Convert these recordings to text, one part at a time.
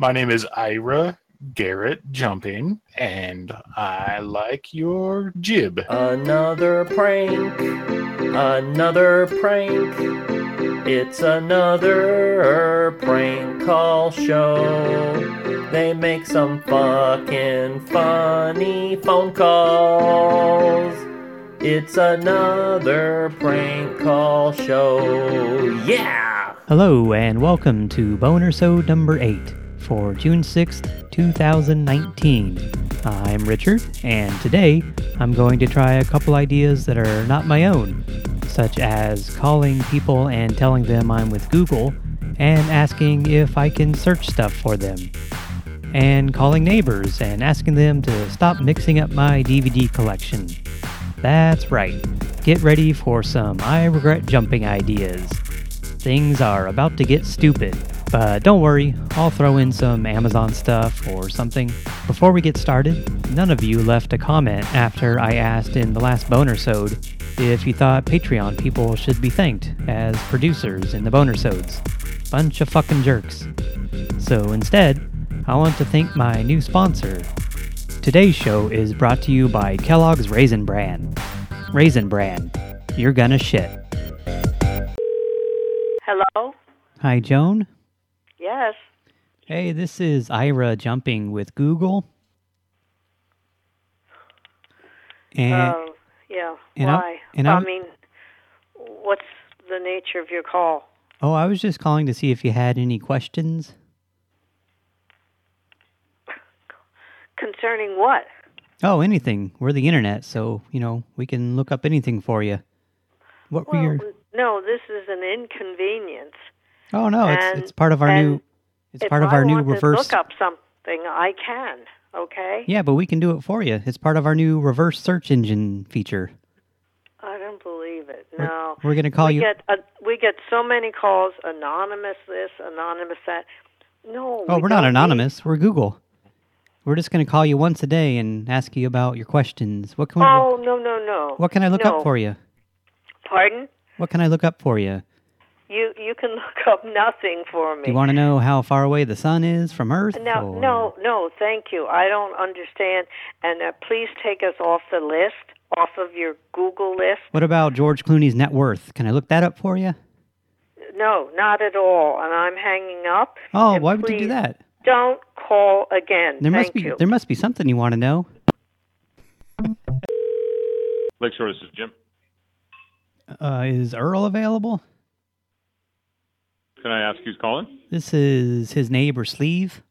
My name is Ira Garrett Jumping, and I like your jib. Another prank, another prank. It's another prank call show. They make some fucking funny phone calls. It's another prank call show. Yeah! Hello, and welcome to Boner Sode number 8 for June 6th, 2019. I'm Richard, and today I'm going to try a couple ideas that are not my own, such as calling people and telling them I'm with Google and asking if I can search stuff for them, and calling neighbors and asking them to stop mixing up my DVD collection. That's right. Get ready for some I regret jumping ideas. Things are about to get stupid. But don't worry, I'll throw in some Amazon stuff or something. Before we get started, none of you left a comment after I asked in the last Boner Sode if you thought Patreon people should be thanked as producers in the Boner Sodes. Bunch of fucking jerks. So instead, I want to thank my new sponsor. Today's show is brought to you by Kellogg's Raisin Bran. Raisin Bran. You're gonna shit. Hello? Hi, Joan. Yes. Hey, this is Ira jumping with Google. And Oh, yeah. and I- Why? and I, I- mean, what's the nature of your call? oh, I was just calling to see if you had any questions. Concerning what? Oh, anything. We're the internet, so you know we can look up anything for you. What were your? no, this is an inconvenience. Oh no, it's and- it's part of our new. It's part of I our new want to reverse. look up something, I can. Okay. Yeah, but we can do it for you. It's part of our new reverse search engine feature. I don't believe it. We're- No. we're gonna call we you- Get, uh, we get so many calls, anonymous this, anonymous that. No. Oh, we we're not don't need- anonymous. We're Google. We're just going to call you once a day and ask you about your questions. What can we, Oh no no no. what can I look no. up for you? Pardon? What can I look up for you? You you can look up nothing for me. Do you want to know how far away the sun is from Earth? No, or- no, no, thank you. I don't understand. And uh, please take us off the list, off of your Google list. What about George Clooney's net worth? Can I look that up for you? No, not at all. And I'm hanging up. Oh, why would you do that? Don't call again. There thank must be you. there must be something you want to know. Lakeshore, this is Jim. Uh, is Earl available? Can I ask who's calling? This is his neighbor Sleeve.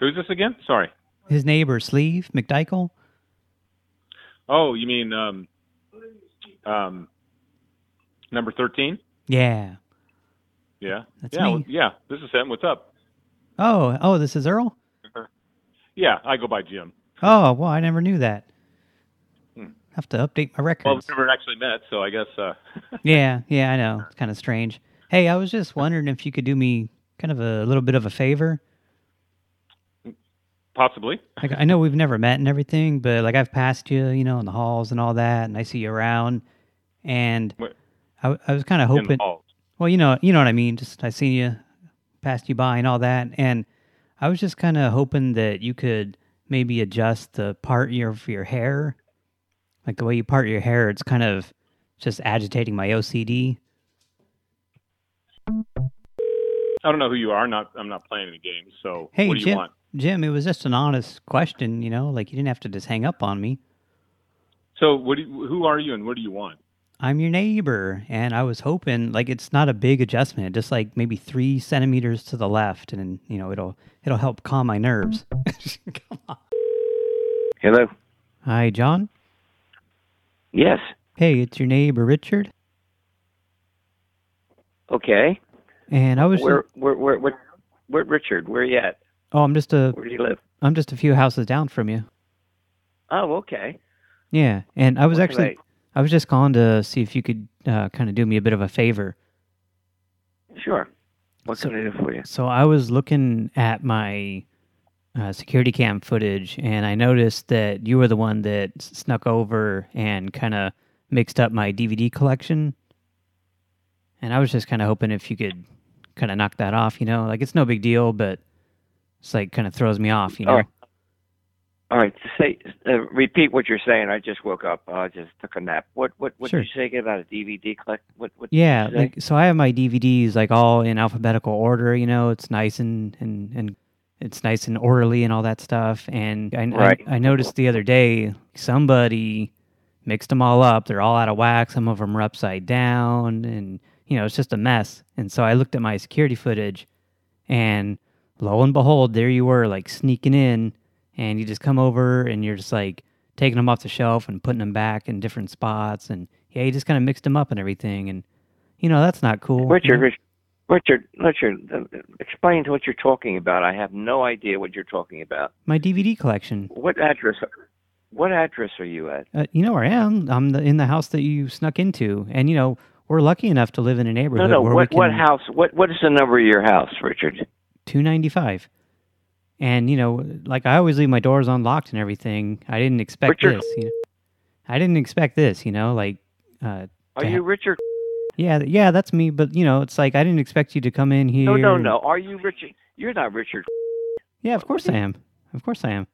Who's this again? Sorry. His neighbor Sleeve McDykel. Oh, you mean um, um, number thirteen? Yeah. Yeah. That's yeah. me. yeah. This is him. What's up? Oh, oh, this is Earl. Yeah, I go by Jim. Oh, well, I never knew that. Have to update my Well, we've never actually met, so I guess. Uh, Yeah, yeah, I know. It's kind of strange. Hey, I was just wondering if you could do me kind of a little bit of a favor. possibly. Like, I know we've never met and everything, but like I've passed you, you know, in the halls and all that, and I see you around, and I, I was kind of hoping. Well, you know, you know what I mean. Just I seen you, passed you by and all that, and I was just kind of hoping that you could maybe adjust the part your your hair, like the way you part your hair. It's kind of just agitating my OCD. I don't know who you are. I'm Not. I'm not playing any games. So Hey, what do you Jim. want? Jim, it was just an honest question, you know, like you didn't have to just hang up on me. So what? Do you, who are you, and what do you want? I'm your neighbor, and I was hoping, like, it's not a big adjustment, just like maybe three centimeters to the left, and you know, it'll it'll help calm my nerves. Come on. Hello. Hi, John. Yes. Hey, it's your neighbor Richard, Okay. and I was. Where, where, where, where, where, Richard? Where you at? oh, I'm just a Where do you live? I'm just a few houses down from you. Oh, okay. Yeah, and I was actually I was just calling to see if you could uh, kind of do me a bit of a favor. Sure. What can I do for you? So I was looking at my uh, security cam footage, and I noticed that you were the one that snuck over and kind of mixed up my DVD collection. And I was just kind of hoping if you could kind of knock that off, you know? Like, it's no big deal, but it's like kind of throws me off, you know? All right. All right, say, uh, repeat what you're saying. I just woke up. I just took a nap. What what what Sure. did you say about a DVD collect? What what? Yeah, like so I have my DVDs like all in alphabetical order, you know, it's nice and and and it's nice and orderly and all that stuff. And I Right. I, I noticed the other day somebody mixed them all up. They're all out of whack. Some of them are upside down, and you know it's just a mess. And so I looked at my security footage, and lo and behold, there you were, like sneaking in, and you just come over and you're just like taking them off the shelf and putting them back in different spots, and yeah, you just kind of mixed them up and everything, and you know that's not cool. you know? Rich- Richard, Richard, explain what you're talking about. I have no idea what you're talking about. my DVD collection. What address? What address are you at? Uh, you know where I am. I'm the, in the house that you snuck into, and you know we're lucky enough to live in a neighborhood no. where What we what house? What what is the number of your house, Richard? two ninety five. And you know, like I always leave my doors unlocked and everything. I didn't expect Richard- this. You know, I didn't expect this. You know, like, uh, Are you ha- Richard? Yeah, yeah, that's me. But you know, it's like I didn't expect you to come in here. No, no, no. Are you Richard? You're not Richard. Yeah, of course I am. Of course I am.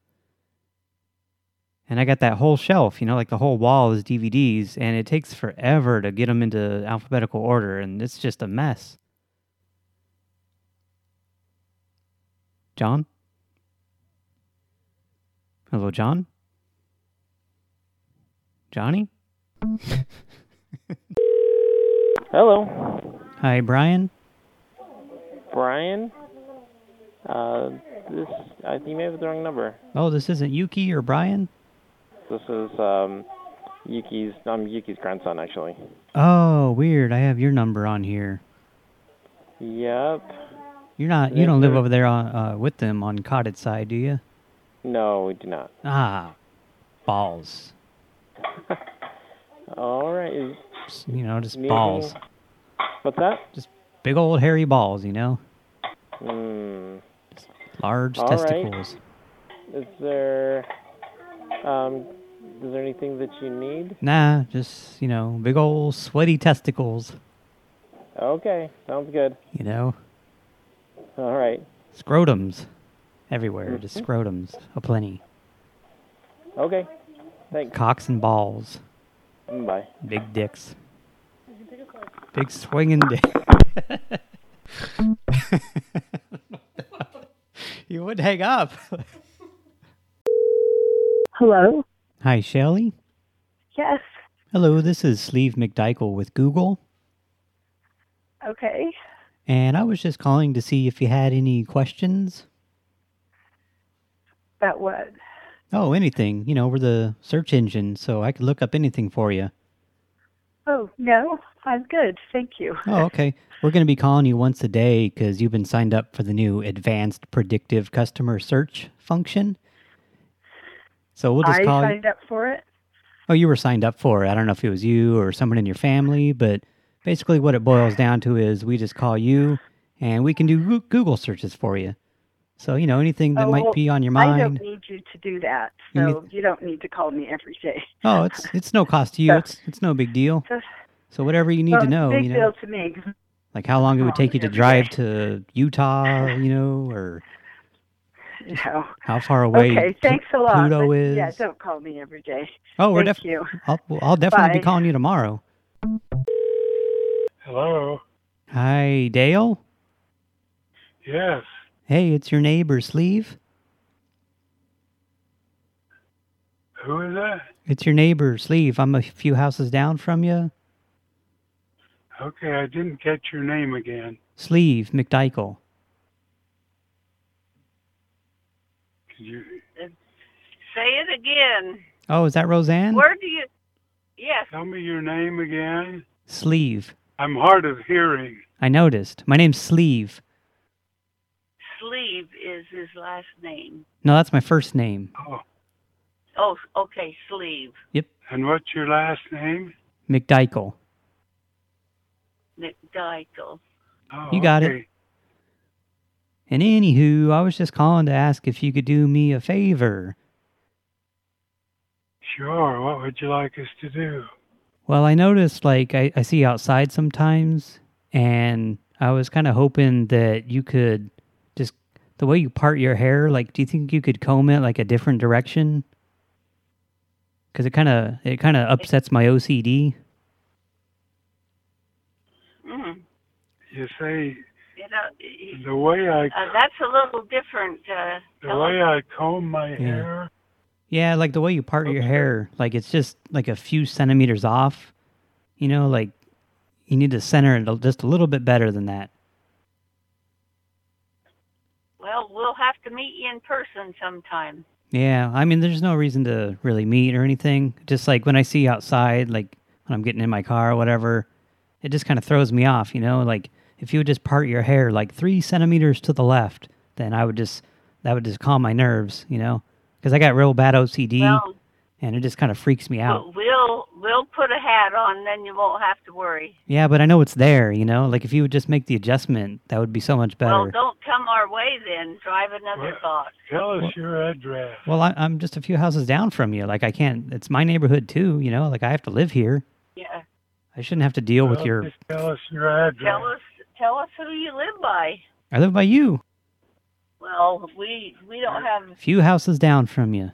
And I got that whole shelf, you know, like the whole wall is DVDs, and it takes forever to get them into alphabetical order, and it's just a mess. John? Hello, John? Johnny? Hello, Hi, Brian? Brian. Uh, this I think you may have the wrong number. Oh, this isn't Yuki or Brian? This is um, Yuki's. I'm Yuki's grandson, actually. Oh, weird. I have your number on here. Yep. You're not. You don't live over there on uh, with them on Cottage side, do you? No, we do not. Ah, balls. All right. Just, You know, just balls. What's that? Just big old hairy balls. You know, Hmm. large All right. testicles. Is there um, is there anything that you need? Nah, just you know, big old sweaty testicles. Okay, sounds good. You know, All right. scrotums everywhere. Just Mhm. scrotums aplenty. Okay. Thanks. Cocks and balls. Mm, bye. Big dicks. Big swinging dick. you would hang up. Hello? Hi, Shelley. Yes. Hello, this is Sleeve McDykel with Google, Okay. and I was just calling to see if you had any questions. About what? Oh, anything. You know, we're the search engine, so I could look up anything for you. Oh, no. I'm good. Thank you. Oh, okay. We're going to be calling you once a day because you've been signed up for the new Advanced Predictive Customer Search function. So we'll just I call you. signed up for it. Oh, you were signed up for it. I don't know if it was you or someone in your family, but basically what it boils down to is we just call you and we can do Google searches for you. So, you know, anything that Oh, might be on your mind. I don't need you to do that, You so you don't need to call me every day. Oh, it's it's no cost to you. So- It's it's no big deal. So- So whatever you need well, to know, it's a big you know, deal to me. 'cause- like how long it would take you to drive day. to Utah, you know, or You know. how far away Okay, thanks a lot. Pluto but is. Yeah, don't call me every day. oh, we're Thank def- you. I'll, I'll definitely be calling you tomorrow. Hello. Hi, Dale. Yes. Hey, it's your neighbor, Sleeve. Who is that? It's your neighbor, Sleeve. I'm a few houses down from you. Okay, I didn't catch your name again. Sleeve McDykel. Could you? Say it again. Oh, is that Roseanne? Where do you? Yes. Tell me your name again. Sleeve. I'm hard of hearing. I noticed. My name's Sleeve. Sleeve is his last name. No, that's my first name. Oh, Oh, okay, Sleeve. Yep. And what's your last name? McDykel. Nick Dykel. Oh, You got it. And anywho, I was just calling to ask if you could do me a favor. Sure. What would you like us to do? Well, I noticed, like, I, I see you outside sometimes, and I was kind of hoping that you could just the way you part your hair. Like, do you think you could comb it like a different direction? Because it kind of it kind of upsets my OCD. Mm. You say You know, the way I uh, that's a little different. Uh, the tell way I comb my Yeah. hair, Yeah, like the way you part your hair, like it's just like a few centimeters off. You know, like you need to center it just a little bit better than that. Well, we'll have to meet you in person sometime. Yeah, I mean, there's no reason to really meet or anything. Just like when I see you outside, like when I'm getting in my car or whatever, it just kind of throws me off, you know? Like if you would just part your hair like three centimeters to the left, then I would just, that would just calm my nerves, you know? Because I got real bad OCD Well, and it just kind of freaks me out. we'll we'll put a hat on, then you won't have to worry. Yeah, but I know it's there, you know? Like if you would just make the adjustment, that would be so much better. Well, don't come our way then. Drive another Well- thought. tell us your address. Well, I, I'm just a few houses down from you. Like I can't. It's my neighborhood too. You know, like I have to live here. Yeah. I shouldn't have to deal with your. tell us your address. Tell us tell us who you live by. I live by you. Well, we we don't have A few houses down from you.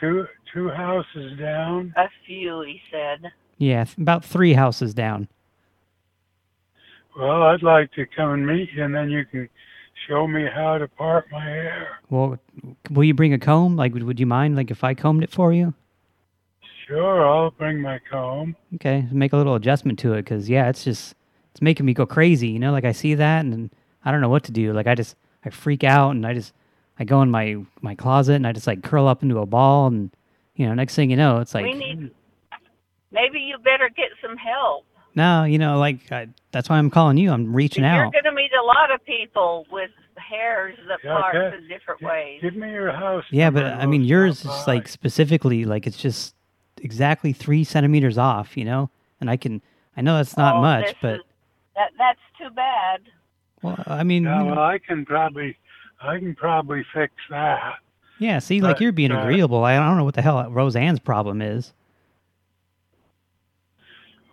Two two houses down. a few, he said. Yeah, about three houses down. Well, I'd like to come and meet you, and then you can show me how to part my hair. Well, will you bring a comb? Like, would, would you mind, like, if I combed it for you? Sure, I'll bring my comb. Okay, make a little adjustment to it, because yeah, it's just it's making me go crazy. You know, like I see that and I don't know what to do. Like I just I freak out and I just I go in my my closet and I just like curl up into a ball and you know next thing you know it's like we need maybe you better get some help. no you know like I, that's why I'm calling you. I'm reaching out. You're going to meet a lot of people with hairs that Yeah, part okay. in different ways. Give me your house. Yeah, but I mean yours stop is by. like specifically like it's just exactly three centimeters off. You know, and I can I know that's not Oh, much, but is- that that's too bad. well I mean Yeah, well, I can probably, I can probably fix that. yeah. See, like you're being uh, agreeable. I don't know what the hell Roseanne's problem is.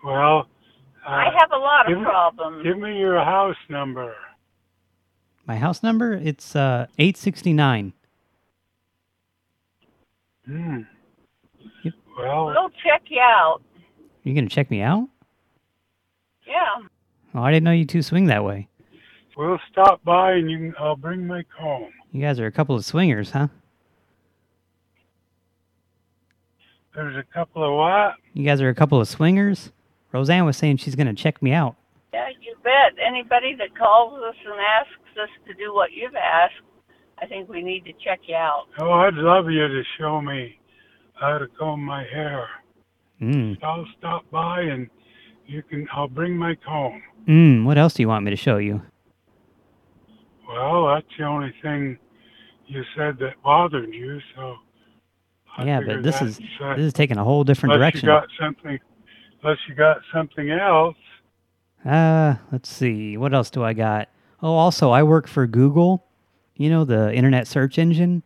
Well, uh, I have a lot give of me- problems. give me your house number. My house number it's uh 869. Hmm. Yep. Well, We'll check you out. You're gonna check me out? Yeah. Oh, I didn't know you two swing that way. We'll stop by and you can. I'll bring my comb. You guys are a couple of swingers, huh? There's a couple of what? You guys are a couple of swingers. Roseanne was saying she's gonna check me out. Yeah, you bet. Anybody that calls us and asks us to do what you've asked, I think we need to check you out. Oh, I'd love you to show me how to comb my hair. Mm. I'll stop by and you can. I'll bring my comb. Mm. What else do you want me to show you? Well, that's the only thing you said that bothered you. So. I yeah, but this is uh, this is taking a whole different unless direction. you got something. Unless you got something else. Uh, let's see. What else do I got? Oh, also, I work for Google. You know, the internet search engine.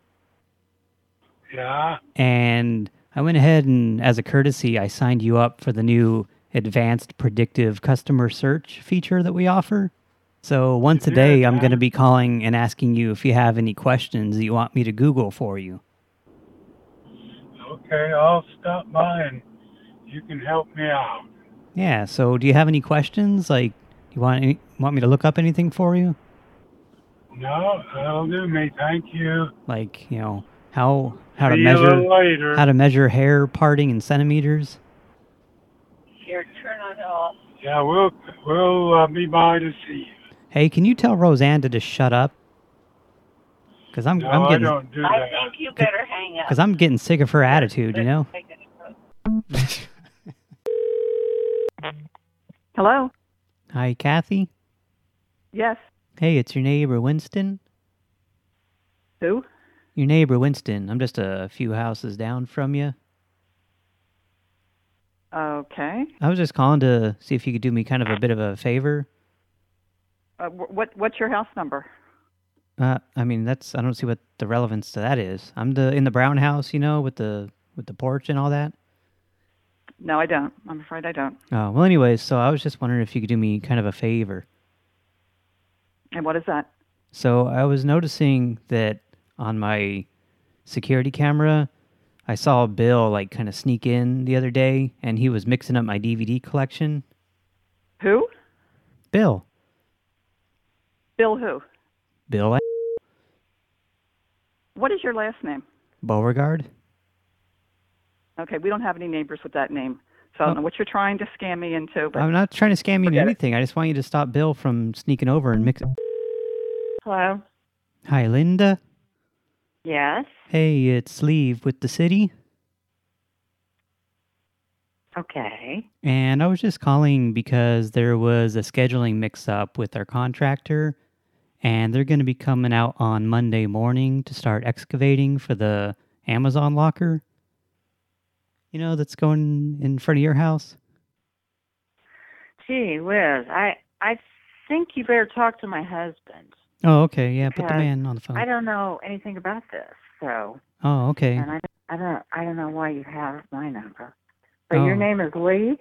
Yeah. And I went ahead and, as a courtesy, I signed you up for the new advanced predictive customer search feature that we offer. So once a day, I'm going to be calling and asking you if you have any questions that you want me to Google for you. Okay, I'll stop by and you can help me out. Yeah, so do you have any questions? Like, you want any, want me to look up anything for you? No, that'll do me. Thank you. Like, you know, how how to See you a measure later. how to measure hair parting in centimeters? Here, turn it off. Yeah, we'll we'll uh, be by to see you. Hey, can you tell Roseanne to just shut up? Because I'm No, I'm I don't do that. I think you better hang up. because I'm getting sick of her attitude. You know. Hello? Hi, Kathy. Yes. Hey, it's your neighbor Winston. Who? Your neighbor Winston. I'm just a few houses down from you. Okay. I was just calling to see if you could do me kind of a bit of a favor. Uh, what What's your house number? Uh, I mean, that's I don't see what the relevance to that is. I'm the in the brown house, you know, with the with the porch and all that. No, I don't. I'm afraid I don't. Oh, well, anyways, so I was just wondering if you could do me kind of a favor. And what is that? So I was noticing that on my security camera, I saw Bill like kind of sneak in the other day, and he was mixing up my DVD collection. Who? Bill. Bill who? Bill A What is your last name? Beauregard. Okay, we don't have any neighbors with that name. So I don't Oh. know what you're trying to scam me into, but I'm not trying to scam you into Forget it. anything. I just want you to stop Bill from sneaking over and mix. Hello. Hi, Linda. Yes. Hey, it's Sleeve with the city. Okay. And I was just calling because there was a scheduling mix-up with our contractor, and they're going to be coming out on Monday morning to start excavating for the Amazon locker. You know, that's going in front of your house? Gee whiz, I I think you better talk to my husband. Oh, okay. Yeah, put the man on the phone. I don't know anything about this, so Oh, okay. and I I don't I don't know why you have my number. But your Oh. name is Lee.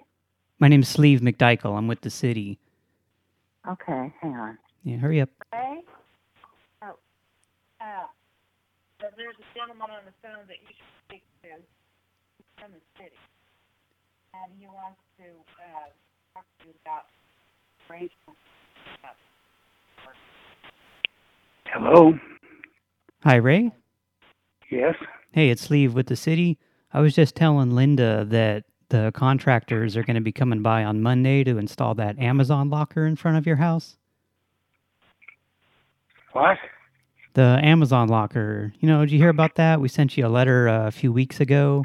My name's Sleeve McDykel. I'm with the city. Okay, hang on. Yeah, hurry up. Okay. Oh, uh, so there's a gentleman on the phone that you should speak to He's from the city, and he wants to uh, talk to you about arrangements. Hello. Hi, Ray. Yes. Hey, it's Sleeve with the city. I was just telling Linda that the contractors are going to be coming by on Monday to install that Amazon locker in front of your house. What? The Amazon locker. You know, did you hear about that? We sent you a letter uh, a few weeks ago.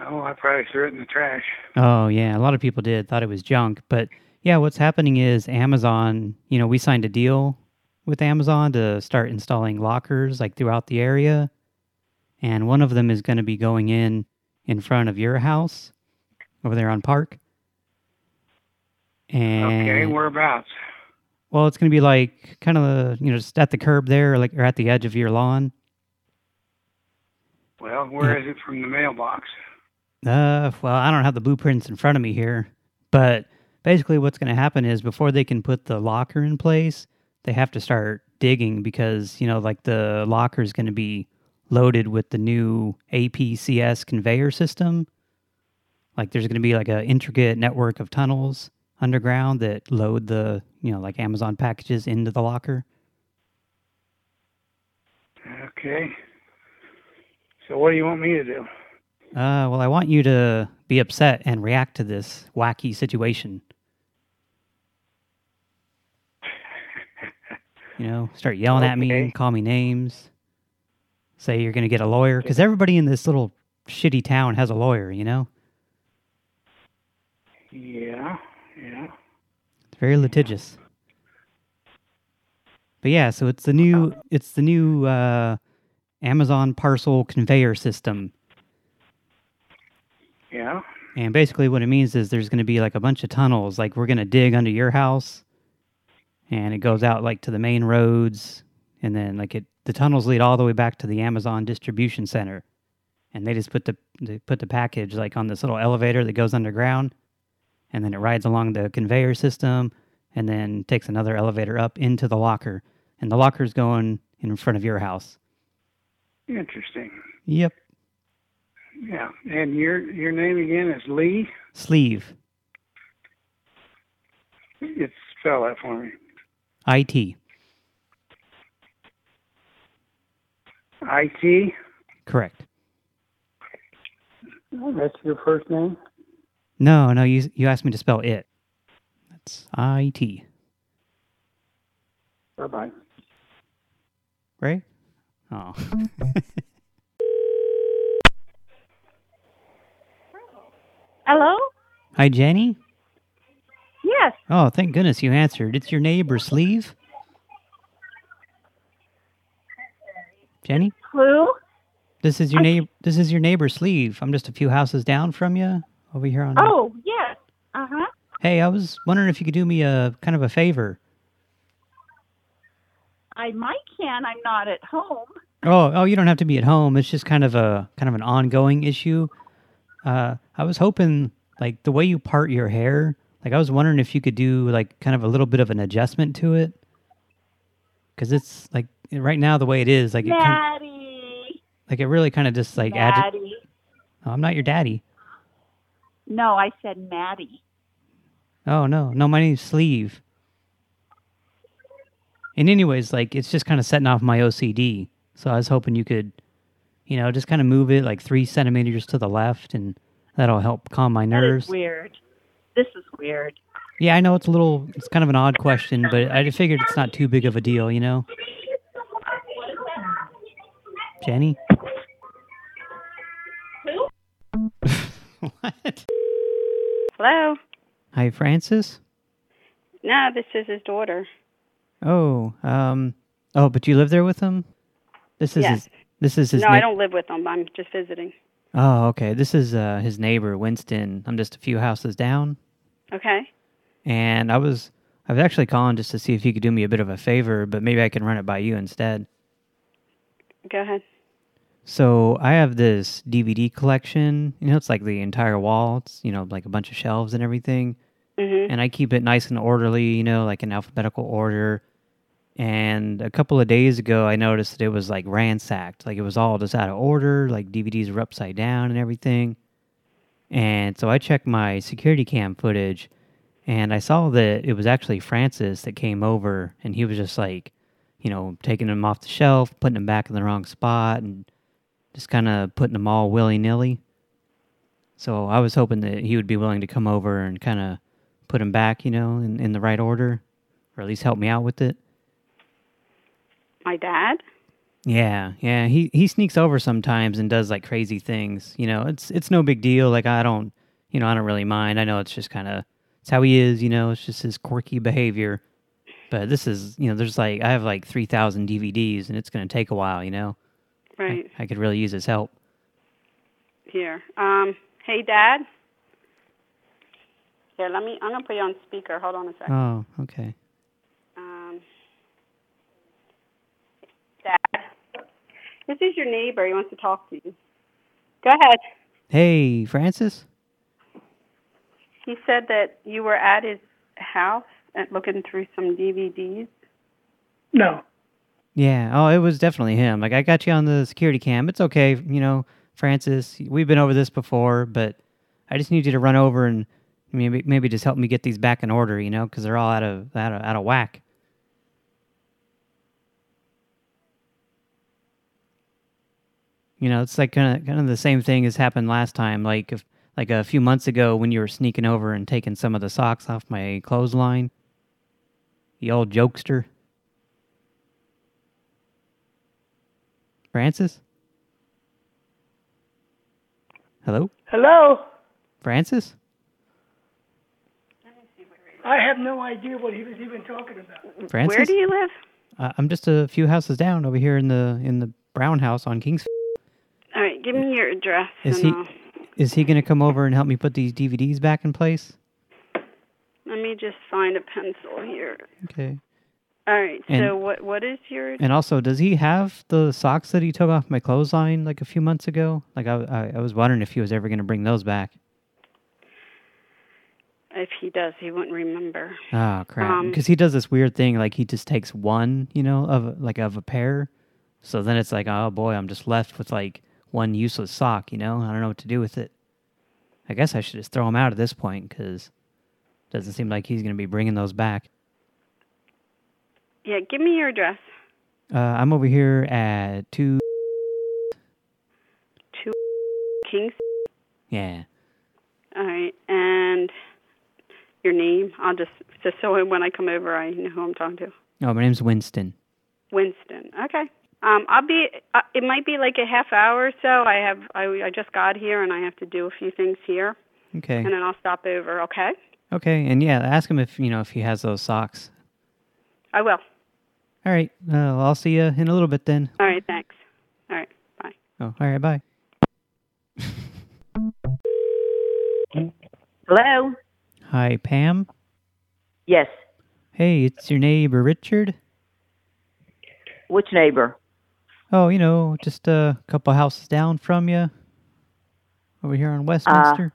Oh, I probably threw it in the trash. Oh, yeah, a lot of people did. Thought it was junk. But, yeah, what's happening is Amazon, you know, we signed a deal with Amazon to start installing lockers, like, throughout the area. And one of them is going to be going in in front of your house over there on Park. And, Okay, whereabouts? Well, it's going to be like kind of, you know, just at the curb there, like, or at the edge of your lawn. Well, where is it from the mailbox? Uh, well, I don't have the blueprints in front of me here, but basically what's going to happen is before they can put the locker in place, they have to start digging because, you know, like the locker is going to be loaded with the new APCS conveyor system. Like there's going to be like a intricate network of tunnels underground that load the, you know, like Amazon packages into the locker. Okay. So what do you want me to do? Uh, well, I want you to be upset and react to this wacky situation. You know, start yelling at me, Okay. call me names, say you're going to get a lawyer. Because everybody in this little shitty town has a lawyer, you know? Yeah, yeah. It's very litigious. But yeah, so it's the new it's the new uh, Amazon parcel conveyor system. Yeah. And basically what it means is there's going to be like a bunch of tunnels. Like we're going to dig under your house and it goes out like to the main roads and then like it the tunnels lead all the way back to the Amazon distribution center. And they just put the they put the package like on this little elevator that goes underground and then it rides along the conveyor system and then takes another elevator up into the locker. And the locker's going in front of your house. Interesting. Yep. Yeah. And your your name again is Lee? Sleeve. It's spell that for me. IT. IT? Correct. That's your first name? No, no, you you asked me to spell it. That's IT. Bye bye. Right? Oh. Hello? Hi, Jenny. Yes. Oh, thank goodness you answered. It's your neighbor, Sleeve. Jenny, Clue? this is your neighbor. This is your neighbor, Sleeve. I'm just a few houses down from you, over here on. Oh, yes. Uh-huh. Hey, I was wondering if you could do me a kind of a favor. I might can. I'm not at home. Oh, oh, you don't have to be at home. It's just kind of a kind of an ongoing issue. Uh, I was hoping, like, the way you part your hair, like, I was wondering if you could do, like, kind of a little bit of an adjustment to it. Because it's, like, right now, the way it is, like, it kind Daddy. like, it really kind of just, like, Daddy. I'm not your daddy. No, I said Maddie. Oh, no. No, my name's Sleeve. And anyways, like, it's just kind of setting off my OCD. So I was hoping you could, you know, just kind of move it like three centimeters to the left, and that'll help calm my nerves. is weird. This is weird. Yeah, I know it's a little, it's kind of an odd question, but I just figured it's not too big of a deal, you know? Jenny? what? Hello. Hi, Francis? No, this is his daughter. Oh, um, oh, but you live there with him? This is Yes. his, this is his no, I don't live with him. I'm just visiting. Oh, okay. This is uh, his neighbor, Winston. I'm just a few houses down. Okay. And I was I was actually calling just to see if you could do me a bit of a favor, but maybe I can run it by you instead. Go ahead. So I have this DVD collection. You know, it's like the entire wall. It's, you know, like a bunch of shelves and everything. Mhm. And I keep it nice and orderly, you know, like in alphabetical order. And a couple of days ago, I noticed that it was like ransacked. Like it was all just out of order. Like DVDs were upside down and everything. And so I checked my security cam footage and I saw that it was actually Francis that came over and he was just like, you know, taking them off the shelf, putting them back in the wrong spot and just kind of putting them all willy-nilly. So I was hoping that he would be willing to come over and kind of put them back, you know, in, in the right order, or at least help me out with it. My dad? Yeah, yeah, he he sneaks over sometimes and does like crazy things. You know, it's it's no big deal. Like I don't, you know, I don't really mind. I know it's just kind of it's how he is. You know, it's just his quirky behavior. But this is, you know, there's like I have like three thousand DVDs, and it's going to take a while. You know, Right. I could really use his help. Here. Um, hey, Dad? Here, let me, I'm going to put you on speaker. Hold on a second. Oh, okay. Um, Dad? This is your neighbor. He wants to talk to you. Go ahead. Hey, Francis. He said that you were at his house and looking through some DVDs. No. Yeah. Oh, it was definitely him. Like I got you on the security cam. It's okay, you know, Francis. We've been over this before, but I just need you to run over and maybe maybe just help me get these back in order, you know, because they're all out of out of out of whack. You know, it's like kind of kind of the same thing as happened last time. Like if like a few months ago when you were sneaking over and taking some of the socks off my clothesline. The old jokester. Francis? Hello? Hello? Francis? I have no idea what he was even talking about. Francis? Where do you live? Uh, I'm just a few houses down over here in the in the Brown house on Kings. All right, give me your address. Is he I'll, is he going to come over and help me put these DVDs back in place? let me just find a pencil here. Okay. All right, so what what is your... And also, does he have the socks that he took off my clothesline like a few months ago? Like I I, I was wondering if he was ever going to bring those back. If he does, he wouldn't remember. Oh crap! Um, Because he does this weird thing, like he just takes one, you know, of like of a pair. So then it's like, oh boy, I'm just left with like one useless sock. You know, I don't know what to do with it. I guess I should just throw him out at this point because it doesn't seem like he's going to be bringing those back. Yeah, give me your address. Uh, I'm over here at two. Two Kings. Yeah, All right, and your name. I'll just just so when I come over, I know who I'm talking to. oh, my name's Winston. Winston. Okay. Um, I'll be. Uh, it might be like a half hour or so. I have. I I just got here and I have to do a few things here, Okay, and then I'll stop over. Okay. okay, and yeah, ask him if you know if he has those socks. I will. All right, uh, well, I'll see you in a little bit then. All right. Thanks. All right. Bye. Oh, all right, bye. Hello? Hi, Pam. Yes. Hey, it's your neighbor Richard. Which neighbor? Oh, you know, just a couple houses down from you. Over here on Westminster.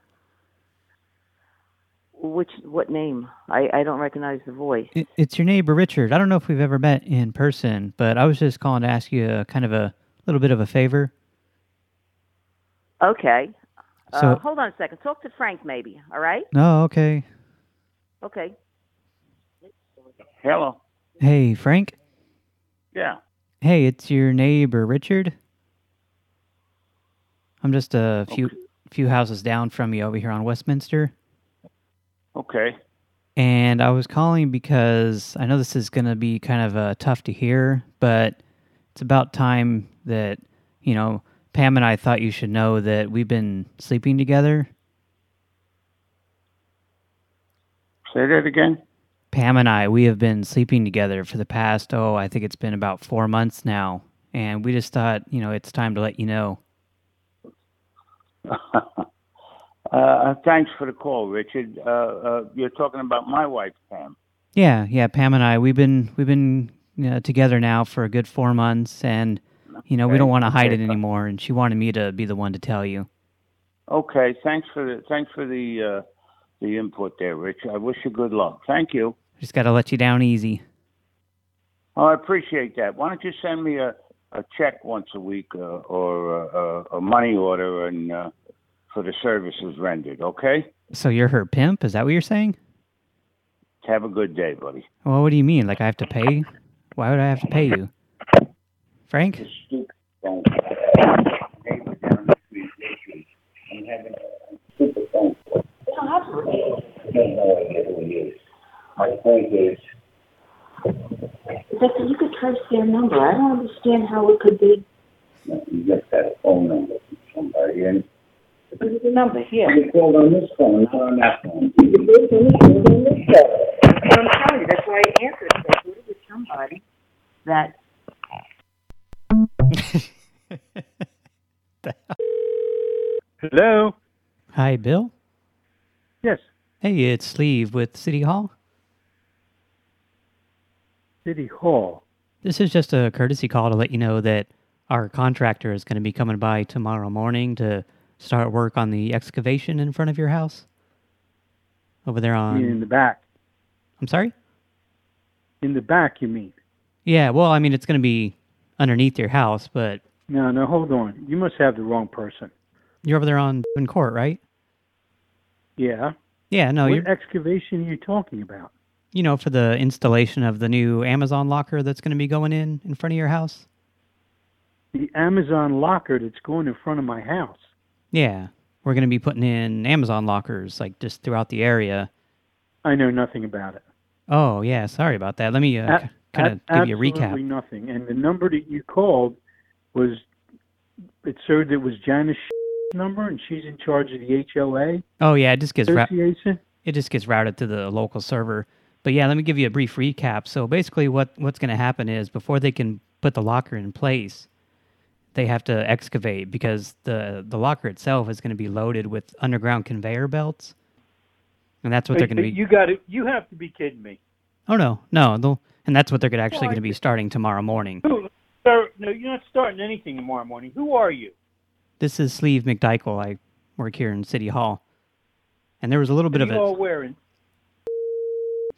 Which what name? I I don't recognize the voice. It, it's your neighbor, Richard. I don't know if we've ever met in person, but I was just calling to ask you a, kind of a little bit of a favor. Okay. So- uh, hold on a second. Talk to Frank, maybe. All right. No. okay. Okay. Hello. Hey, Frank. Yeah. Hey, it's your neighbor, Richard. I'm just a few few houses down from you over here on Westminster. Okay. And I was calling because I know this is going to be kind of uh, tough to hear, but it's about time that, you know, Pam and I thought you should know that we've been sleeping together. Say that again. Pam and I, we have been sleeping together for the past, oh, I think it's been about four months now. And we just thought, you know, it's time to let you know. Uh, thanks for the call, Richard. Uh, uh, you're talking about my wife, Pam. Yeah, yeah, Pam and I, we've been we've been uh, together now for a good four months, and you know we don't want to hide okay. it anymore. And she wanted me to be the one to tell you. Okay. Thanks for the thanks for the uh, the input there, Rich. I wish you good luck. Thank you. Just got to let you down easy. Oh, I appreciate that. Why don't you send me a a check once a week uh, or a, a, a money order and uh, for the services rendered? Okay. So you're her pimp? Is that what you're saying? Have a good day, buddy. Well, what do you mean? Like I have to pay? Why would I have to pay you? Frank? My point is, Victor, you could trace their number. I don't understand how it could be. you get that phone number from somebody, and What is the number here? you called on this phone, not on that phone. That's what I'm telling you. That's why I answered. I said, "What is somebody that Hello. Hi, Bill. Yes. Hey, it's Sleeve with City Hall. City Hall. This is just a courtesy call to let you know that our contractor is going to be coming by tomorrow morning to start work on the excavation in front of your house. Over there mean in the back? I'm sorry? In the back, you mean? Yeah, well, I mean, it's going to be underneath your house, but No, no, hold on. You must have the wrong person. you're over there on in court, right? Yeah. Yeah, no, what you're... excavation are you talking about? You know, for the installation of the new Amazon locker that's going to be going in in front of your house? The Amazon locker that's going in front of my house. Yeah, we're going to be putting in Amazon lockers, like, just throughout the area. I know nothing about it. Oh, yeah, sorry about that. Let me uh, kind of give you a recap. Absolutely nothing. And the number that you called was, it showed it was Janice number, and she's in charge of the HOA Oh, yeah, it just gets... association. it just gets routed to the local server. But yeah, let me give you a brief recap. So basically what, what's going to happen is before they can put the locker in place, they have to excavate because the, the locker itself is going to be loaded with underground conveyor belts. And that's what they're going to be... You got it. You have to be kidding me. Oh, no, no. And that's what they're actually Well, going to be starting tomorrow morning. Who, sir, no, you're not starting anything tomorrow morning. Who are you? This is Sleeve McDykel. I work here in City Hall. And there was a little bit of a... all wearing?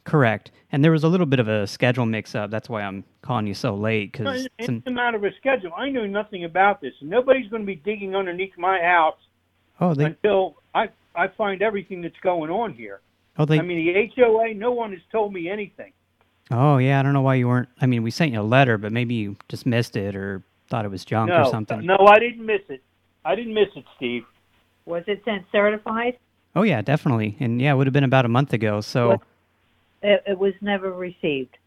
Correct. And there was a little bit of a schedule mix-up. That's why I'm calling you so late, because... It's a matter of a schedule. I know nothing about this. Nobody's going to be digging underneath my house Oh, they... until I I find everything that's going on here. Oh, they... I mean, the HOA, no one has told me anything. Oh, yeah, I don't know why you weren't... I mean, we sent you a letter, but maybe you just missed it or thought it was junk no, or something. no, I didn't miss it. I didn't miss it, Steve. Was it sent certified? Oh, yeah, definitely. And, yeah, it would have been about a month ago, so... What? It, it was never received.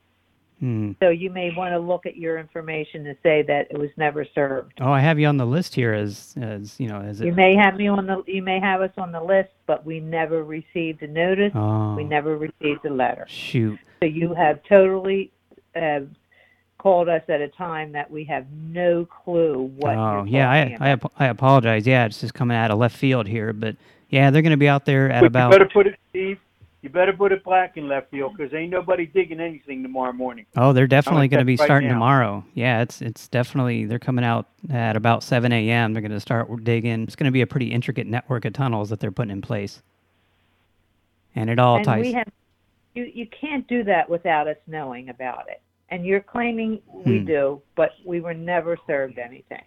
Hmm. So you may want to look at your information to say that it was never served. Oh, I have you on the list here as, as you know, as You may have me on the you may have us on the list, but we never received a notice. Oh. We never received a letter. Shoot. So you have totally uh, called us at a time that we have no clue what. Oh, you're yeah, I, I, ap- I apologize. Yeah, it's just coming out of left field here, but... Yeah, they're going to be out there at But about... you better put it, Steve. You better put it black in left field because ain't nobody digging anything tomorrow morning. Oh, they're definitely gonna be right starting now. tomorrow. Yeah, it's it's definitely they're coming out at about 7 a.m. They're going to start digging. It's going to be a pretty intricate network of tunnels that they're putting in place, and it all and ties. we have you you can't do that without us knowing about it. And you're claiming we Hmm. do, but we were never served anything.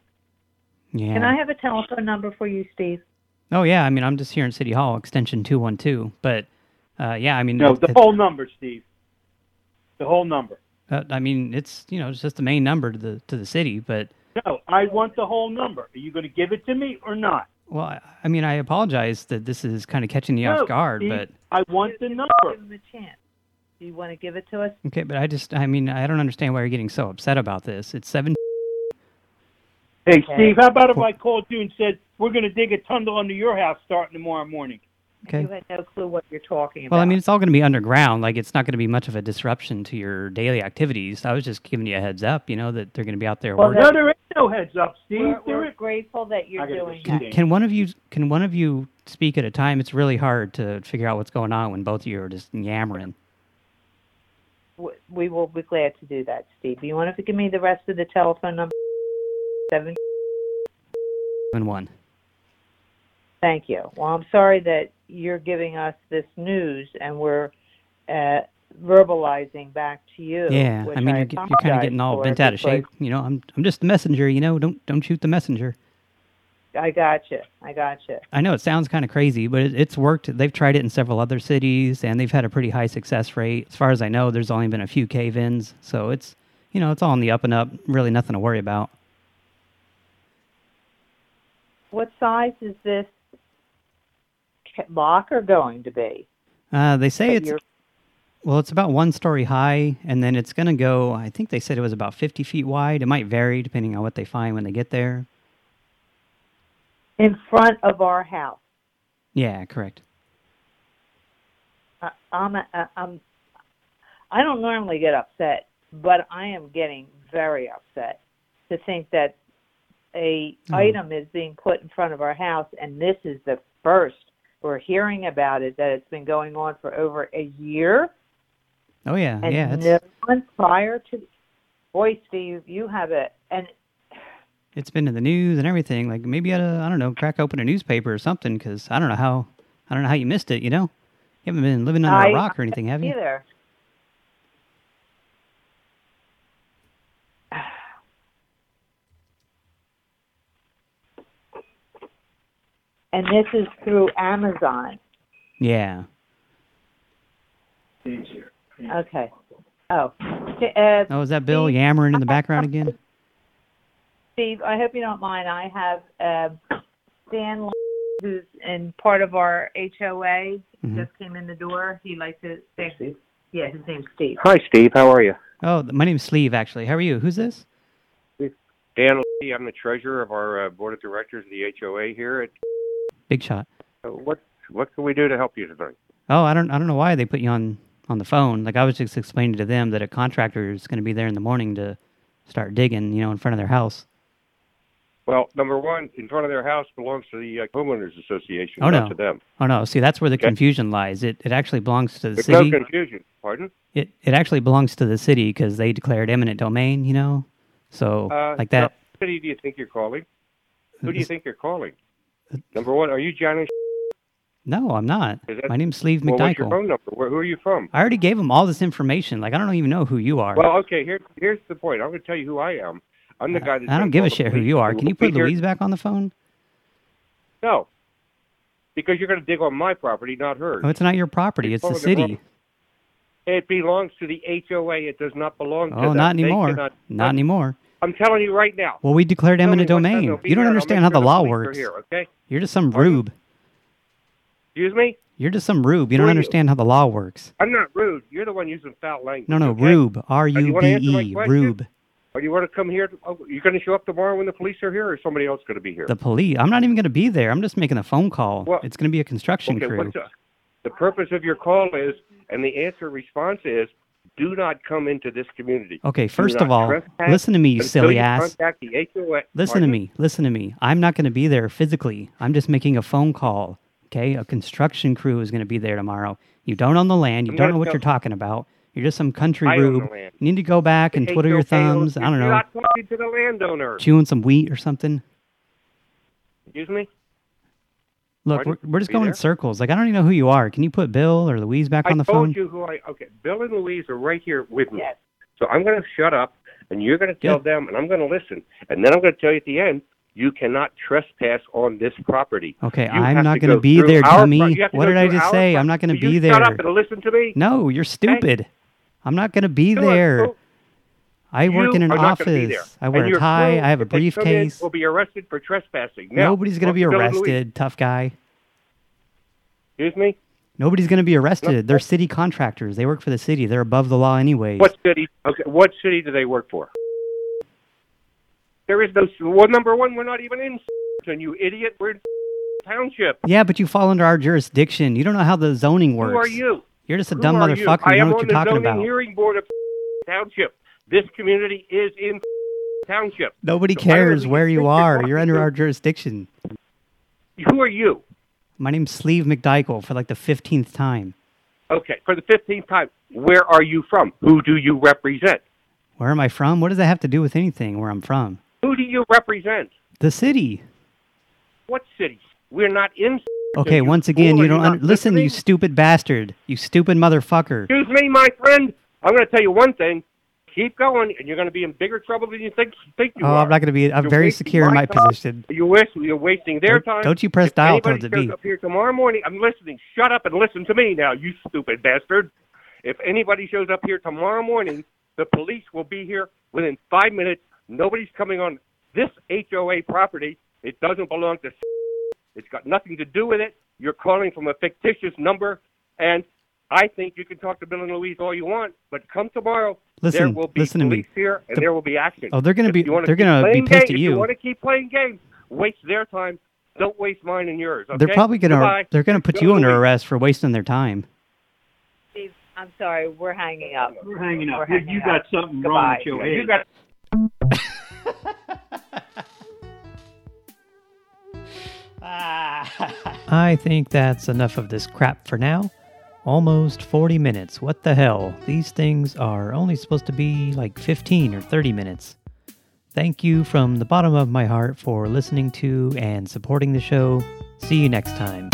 yeah. Can I have a telephone number for you, Steve? Oh yeah, I mean I'm just here in City Hall, extension 212. But uh, yeah, I mean No, the it- whole number, Steve. The whole number. uh, I mean it's you know it's just the main number to the to the city. But No, I want the whole number. Are you going to give it to me or not? well, I, I mean I apologize that this is kind of catching you No, off guard. Steve, But I want the number. Give him a chance. Do you want to give it to us? okay, but I just I mean I don't understand why you're getting so upset about this. It's seven. Hey, Okay. Steve, how about if I called you and said, we're going to dig a tunnel under your house starting tomorrow morning? Okay. You had no clue what you're talking about. Well, I mean, it's all going to be underground. Like, it's not going to be much of a disruption to your daily activities. I was just giving you a heads up, you know, that they're going to be out there Well, working. No, there is no heads up, Steve. we're, There we're grateful that you're I gotta go doing see that. Can one of you can one of you speak at a time? It's really hard to figure out what's going on when both of you are just yammering. We will be glad to do that, Steve. You want to give me the rest of the telephone number? Seven. In one. Thank you. Well, I'm sorry that you're giving us this news and we're uh, verbalizing back to you. Yeah, I mean, you're, you're kind of getting all bent out of shape. You know, I'm I'm just the messenger. You know, don't don't shoot the messenger. I got you. I got you. I know it sounds kind of crazy, but it, it's worked. They've tried it in several other cities, and they've had a pretty high success rate. As far as I know, there's only been a few cave-ins, so it's you know it's all on the up and up. Really, nothing to worry about. What size is this locker going to be? Uh, they say it's well, it's about one story high, and then it's going to go. I think they said it was about 50 feet wide. It might vary depending on what they find when they get there. in front of our house. Yeah, correct. I, I'm, I, I'm, I don't normally get upset, but I am getting very upset to think that a Oh. item is being put in front of our house, and this is the first we're hearing about it. That it's been going on for over a year, Oh yeah, and yeah. It's no one prior to. Boy, Steve, you have it, and it's been in the news and everything. Like maybe ought to, I don't know, crack open a newspaper or something because I don't know how I don't know how you missed it. You know, you haven't been living under I a rock or anything, have you? either. And this is through Amazon. Yeah. Okay. Oh. Uh, Oh, is that Bill yammering in the background again? Steve, I hope you don't mind. I have um Dan, who's in part of our HOA, Mhm. just came in the door. He'd like to say, Steve. Yeah, his name's Steve. Hi, Steve. How are you? Oh, my name's Sleeve. Actually, how are you? Who's this? Dan Lee. I'm the treasurer of our uh, board of directors of the HOA here. At, Big shot. what what can we do to help you tonight? Oh, I don't I don't know why they put you on on the phone. Like I was just explaining to them that a contractor is going to be there in the morning to start digging, you know, in front of their house. Well, number one, in front of their house belongs to the uh, homeowners association, Oh not no. to them. Oh no. See, that's where the Okay. confusion lies. It it actually belongs to the There's city. no confusion. Pardon? It it actually belongs to the city because they declared eminent domain, you know. So Uh, like that. now, Who do you think you're calling? Who do you think you're calling? Number one, are you Johnny? No, I'm not. My name's Sleeve Well, what's your phone number? Where, who are you from? I already gave him all this information. Like I don't even know who you are. Well, okay. Here, here's the point. I'm going to tell you who I am. I'm the guy that. I don't give a shit who you are. Can you put Louise back on the phone? No, because you're going to dig on my property, not hers. Oh, it's not your property. You're It's the city. It belongs to the HOA. It does not belong to Oh, them. not anymore. cannot- Not anymore. I'm telling you right now. Well, we declared Tell eminent domain. You don't here, understand how the sure law police works. Here, okay? You're just some rube. Excuse me. You're just some rube. You Who don't are you? understand how the law works. I'm not rude. You're the one using foul language. No, no, okay? rube. R Now, you U wanna B answer my E. question? Rube. Or do you want to come here? Oh, you're going to show up tomorrow when the police are here, or is somebody else going to be here? The police. I'm not even going to be there. I'm just making a phone call. Well, it's going to be a construction okay, crew. what's the, the purpose of your call is, and the answer response is, do not come into this community. Okay, first of all, listen to me, you silly you ass. HOA. Listen to me. Listen to me. I'm not going to be there physically. I'm just making a phone call Okay, a construction crew is going to be there tomorrow. You don't own the land. You I'm don't know what you're talking about. You're just some country I rube. You need to go back and twiddle your thumbs. I don't know. You're not talking to the landowner. chewing some wheat or something. Excuse me? Look, we're, we're just Are you going in circles. Like I don't even know who you are. Can you put Bill or Louise back I on the phone? I told phone? you who I. Okay, Bill and Louise are right here with me. Yes. So I'm going to shut up, and you're going to tell them, and I'm going to listen, and then I'm going to tell you at the end. You cannot trespass on this property. Okay, You I'm have not to going to go be there, our dummy. pro- you have to What did I just say? pro- I'm not going to be you there. Shut up and listen to me. No, you're stupid. I'm not going to be Come there. go. I work in an are not gonna be there. office. I wear a tie. I have a if they come in, briefcase. Will be arrested for trespassing. Now, Nobody's going to be arrested, tough guy. Excuse me. Nobody's going to be arrested. They're city contractors. They work for the city. They're above the law anyways. What city? Okay, what city do they work for? There is no. Well, number one, we're not even in. And you idiot, we're in township. Yeah, but you fall under our jurisdiction. You don't know how the zoning works. Who are you? You're just a Who dumb motherfucker. I You am know what on you're the talking zoning about. hearing board of township. This community is in township. Nobody So cares where you are. You're under our jurisdiction. Who are you? My name's Sleeve McDykel for like the 15th time. Okay, for the fifteenth time, where are you from? Who do you represent? Where am I from? What does that have to do with anything where I'm from? Who do you represent? The city. What city? We're not in. Okay, you once again, you don't listen, you stupid bastard. You stupid motherfucker. Excuse me, my friend. I'm going to tell you one thing. Keep going, and you're going to be in bigger trouble than you think think you Oh, are. I'm not going to be. I'm You're very secure in my time. position. You're wasting, you're wasting their Don't- time. don't you press If dial the shows beat. up here tomorrow morning, I'm listening. Shut up and listen to me now, you stupid bastard. If anybody shows up here tomorrow morning, the police will be here within five minutes. Nobody's coming on this HOA property. It doesn't belong to. It's got nothing to do with it. You're calling from a fictitious number, and I think you can talk to Bill and Louise all you want, but come tomorrow, there will be listen to me. police here, and The- there will be action. Oh, they're gonna be they're gonna be pissed games, at If you. you want to keep playing games, waste their time. Don't waste mine and yours. Okay? They're probably going to they're going to put Bill you and under Louise. arrest for wasting their time. Steve, I'm sorry, we're hanging up. We're hanging up. We're You- hanging you got up. something wrong with Goodbye. your You got I think that's enough of this crap for now. Almost 40 minutes. What the hell? These things are only supposed to be like 15 or 30 minutes. Thank you from the bottom of my heart for listening to and supporting the show. See you next time.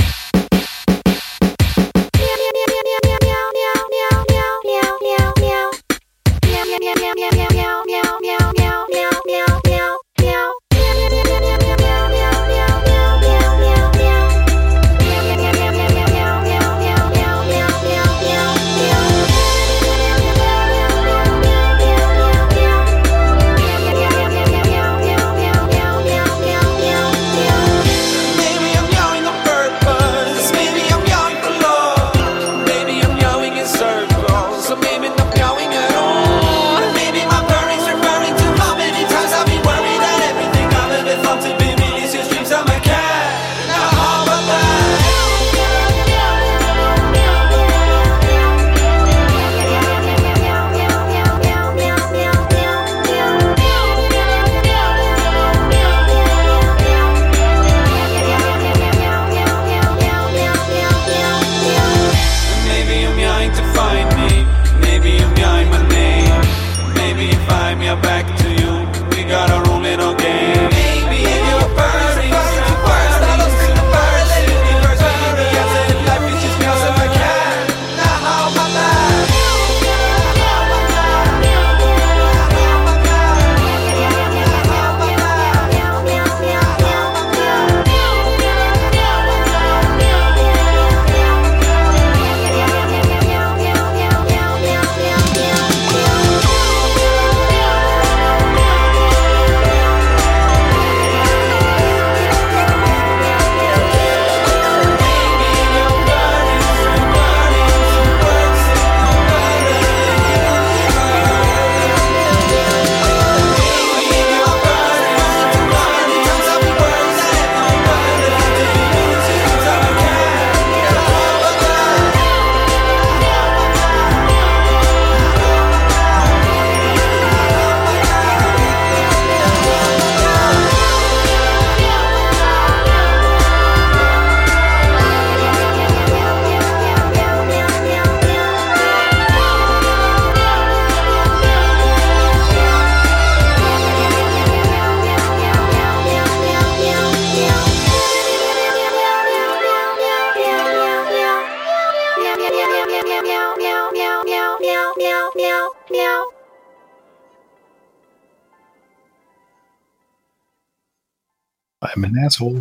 Asshole.